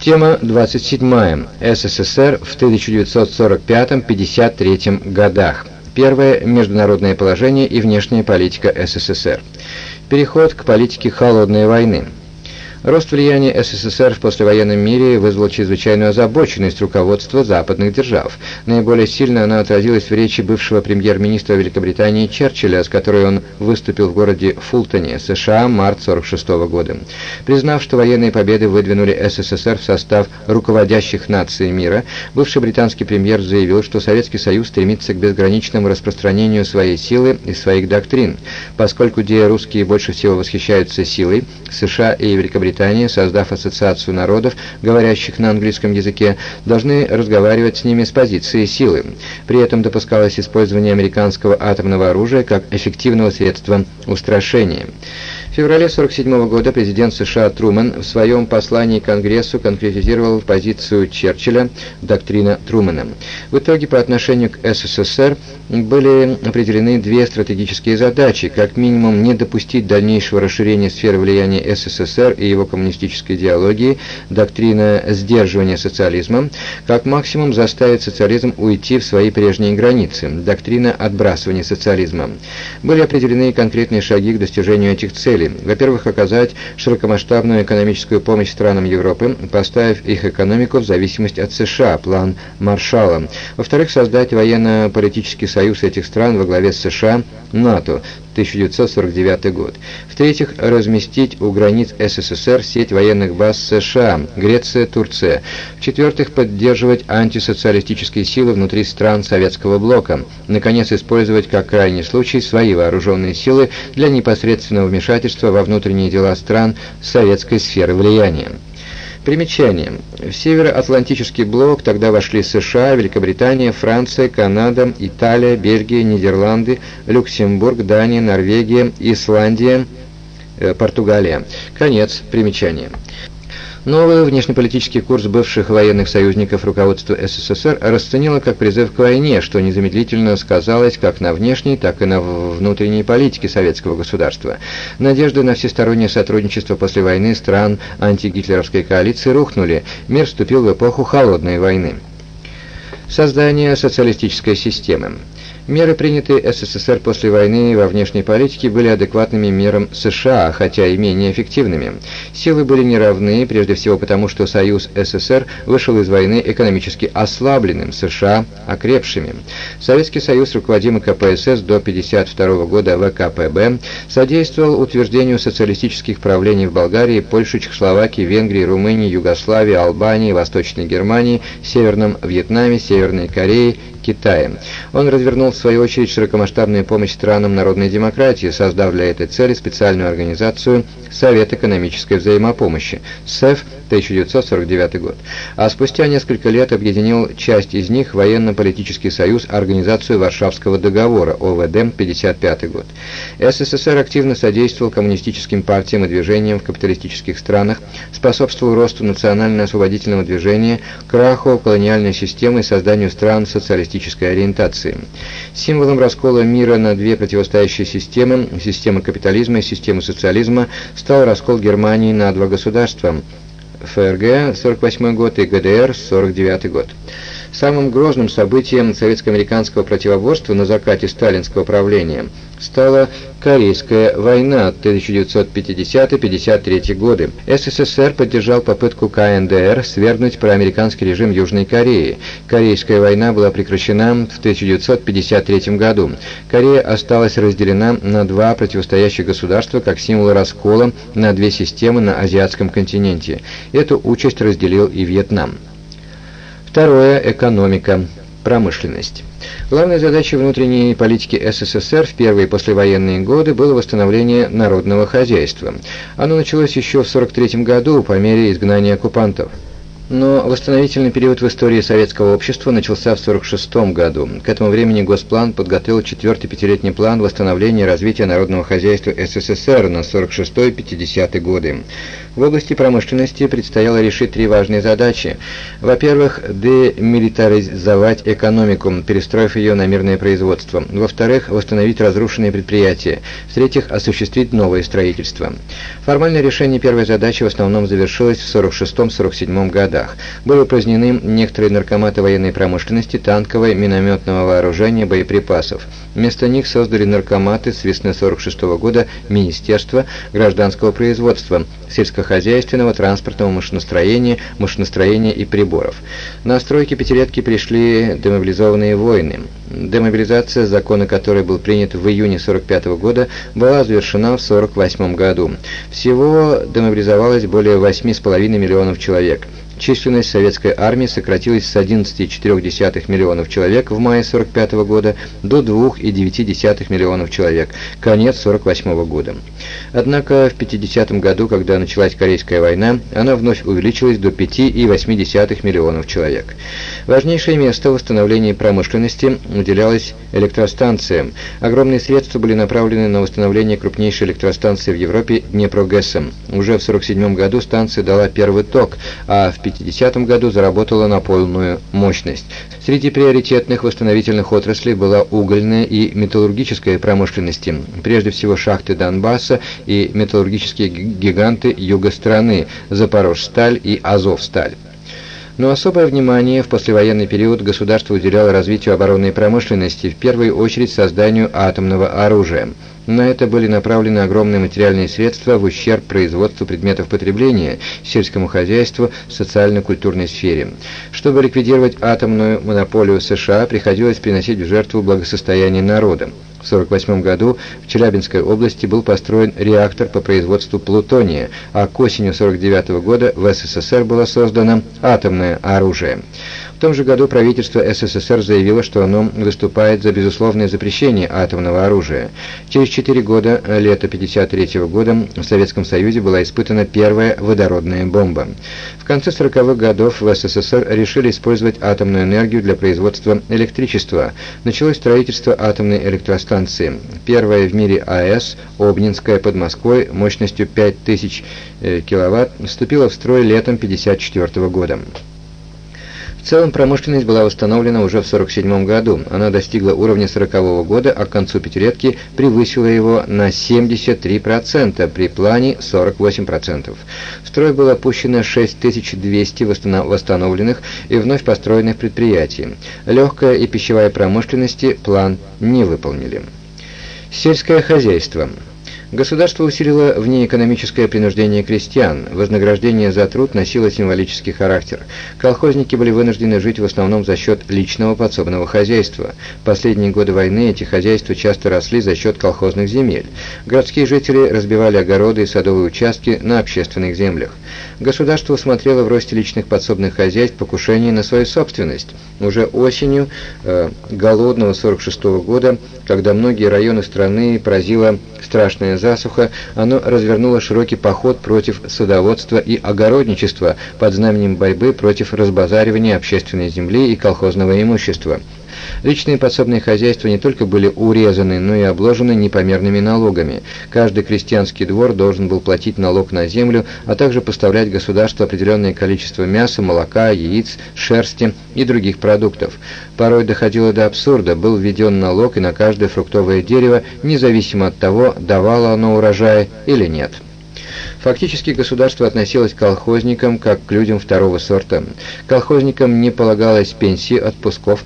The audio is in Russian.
Тема 27. СССР в 1945-53 годах. Первое. Международное положение и внешняя политика СССР. Переход к политике холодной войны. Рост влияния СССР в послевоенном мире вызвал чрезвычайную озабоченность руководства западных держав. Наиболее сильно она отразилась в речи бывшего премьер-министра Великобритании Черчилля, с которой он выступил в городе Фултоне, США, март 1946 года. Признав, что военные победы выдвинули СССР в состав руководящих наций мира, бывший британский премьер заявил, что Советский Союз стремится к безграничному распространению своей силы и своих доктрин. Поскольку где русские больше всего восхищаются силой, США и Великобритания Великобритания, создав ассоциацию народов, говорящих на английском языке, должны разговаривать с ними с позиции силы. При этом допускалось использование американского атомного оружия как эффективного средства устрашения. В феврале 1947 года президент США Трумэн в своем послании Конгрессу конкретизировал позицию Черчилля «Доктрина Трумэна». В итоге по отношению к СССР были определены две стратегические задачи. Как минимум не допустить дальнейшего расширения сферы влияния СССР и его коммунистической идеологии, доктрина сдерживания социализма, как максимум заставить социализм уйти в свои прежние границы, доктрина отбрасывания социализма. Были определены конкретные шаги к достижению этих целей, цели. Во-первых, оказать широкомасштабную экономическую помощь странам Европы, поставив их экономику в зависимость от США, план Маршалла. Во-вторых, создать военно-политический союз этих стран во главе с США, НАТО, 1949 год. В-третьих, разместить у границ СССР сеть военных баз США, Греция, Турция. В-четвертых, поддерживать антисоциалистические силы внутри стран Советского блока. Наконец, использовать как крайний случай свои вооруженные силы для непосредственного вмешательства во внутренние дела стран советской сферы влияния. Примечание. В Североатлантический блок тогда вошли США, Великобритания, Франция, Канада, Италия, Бельгия, Нидерланды, Люксембург, Дания, Норвегия, Исландия, э, Португалия. Конец примечания. Новый внешнеполитический курс бывших военных союзников руководства СССР расценило как призыв к войне, что незамедлительно сказалось как на внешней, так и на внутренней политике советского государства. Надежды на всестороннее сотрудничество после войны стран антигитлеровской коалиции рухнули, мир вступил в эпоху холодной войны. Создание социалистической системы. Меры, принятые СССР после войны во внешней политике, были адекватными мерам США, хотя и менее эффективными. Силы были неравны, прежде всего потому, что Союз СССР вышел из войны экономически ослабленным, США – окрепшими. Советский Союз, руководимый КПСС до 1952 года ВКПБ, содействовал утверждению социалистических правлений в Болгарии, Польше, Чехословакии, Венгрии, Румынии, Югославии, Албании, Восточной Германии, Северном Вьетнаме, Северной Корее Китаем. Он развернул в свою очередь широкомасштабную помощь странам народной демократии, создав для этой цели специальную организацию Совет экономической взаимопомощи, СЭФ 1949 год. А спустя несколько лет объединил часть из них военно-политический союз Организацию Варшавского договора, ОВД 55 год. СССР активно содействовал коммунистическим партиям и движениям в капиталистических странах, способствовал росту национально-освободительного движения, краху колониальной системы и созданию стран социалистической ориентации. Символом раскола мира на две противостоящие системы, система капитализма и система социализма, стал раскол Германии на два государства – ФРГ 48 год и ГДР 49 год. Самым грозным событием советско-американского противоборства на закате сталинского правления стала Корейская война 1950-53 годы. СССР поддержал попытку КНДР свергнуть проамериканский режим Южной Кореи. Корейская война была прекращена в 1953 году. Корея осталась разделена на два противостоящих государства как символ раскола на две системы на азиатском континенте. Эту участь разделил и Вьетнам. Второе – экономика, промышленность. Главной задачей внутренней политики СССР в первые послевоенные годы было восстановление народного хозяйства. Оно началось еще в 1943 году по мере изгнания оккупантов. Но восстановительный период в истории советского общества начался в 1946 году. К этому времени Госплан подготовил четвертый пятилетний план восстановления и развития народного хозяйства СССР на 46-50 годы. В области промышленности предстояло решить три важные задачи. Во-первых, демилитаризовать экономику, перестроив ее на мирное производство. Во-вторых, восстановить разрушенные предприятия. В-третьих, осуществить новое строительство. Формальное решение первой задачи в основном завершилось в 1946-1947 годах городах. Были упразднены некоторые наркоматы военной промышленности, танковой, минометного вооружения, боеприпасов. Вместо них создали наркоматы с весны 46 года Министерства гражданского производства, сельскохозяйственного, транспортного машиностроения, машиностроения и приборов. На стройки пятилетки пришли демобилизованные воины. Демобилизация, закон которой был принят в июне 45 года, была завершена в 48 году. Всего демобилизовалось более 8,5 миллионов человек. Численность советской армии сократилась с 11,4 миллионов человек в мае 45 года до 2,9 миллионов человек, конец 48 года. Однако в 50 году, когда началась Корейская война, она вновь увеличилась до 5,8 миллионов человек. Важнейшее место в восстановлении промышленности уделялось электростанциям. Огромные средства были направлены на восстановление крупнейшей электростанции в Европе Днепрогэсом. Уже в 1947 году станция дала первый ток, а в 1950 году заработала на полную мощность. Среди приоритетных восстановительных отраслей была угольная и металлургическая промышленности, прежде всего шахты Донбасса и металлургические гиганты юга страны Запорожсталь и Азовсталь. Но особое внимание в послевоенный период государство уделяло развитию оборонной промышленности, в первую очередь созданию атомного оружия. На это были направлены огромные материальные средства в ущерб производству предметов потребления, сельскому хозяйству, социально-культурной сфере. Чтобы ликвидировать атомную монополию США, приходилось приносить в жертву благосостояние народа. В 1948 году в Челябинской области был построен реактор по производству плутония, а к осенью 1949 года в СССР было создано атомное оружие. В том же году правительство СССР заявило, что оно выступает за безусловное запрещение атомного оружия. Через четыре года, лето 1953 года, в Советском Союзе была испытана первая водородная бомба. В конце 40-х годов в СССР решили использовать атомную энергию для производства электричества. Началось строительство атомной электростанции. Первая в мире АЭС, Обнинская под Москвой, мощностью 5000 э, кВт, вступила в строй летом 1954 года. В целом промышленность была восстановлена уже в 1947 году. Она достигла уровня 1940 года, а к концу пятилетки превысила его на 73% при плане 48%. В строй было опущено 6200 восстановленных и вновь построенных предприятий. Легкая и пищевая промышленности план не выполнили. Сельское хозяйство. Государство усилило внеэкономическое принуждение крестьян, вознаграждение за труд носило символический характер. Колхозники были вынуждены жить в основном за счет личного подсобного хозяйства. Последние годы войны эти хозяйства часто росли за счет колхозных земель. Городские жители разбивали огороды и садовые участки на общественных землях. Государство усмотрело в росте личных подсобных хозяйств покушение на свою собственность. Уже осенью э, голодного 46 -го года, когда многие районы страны поразила страшная засуха, оно развернуло широкий поход против садоводства и огородничества под знаменем борьбы против разбазаривания общественной земли и колхозного имущества. Личные подсобные хозяйства не только были урезаны, но и обложены непомерными налогами. Каждый крестьянский двор должен был платить налог на землю, а также поставлять государству определенное количество мяса, молока, яиц, шерсти и других продуктов. Порой доходило до абсурда, был введен налог и на каждое фруктовое дерево, независимо от того, давало оно урожай или нет. Фактически государство относилось к колхозникам как к людям второго сорта. Колхозникам не полагалось пенсии, отпусков,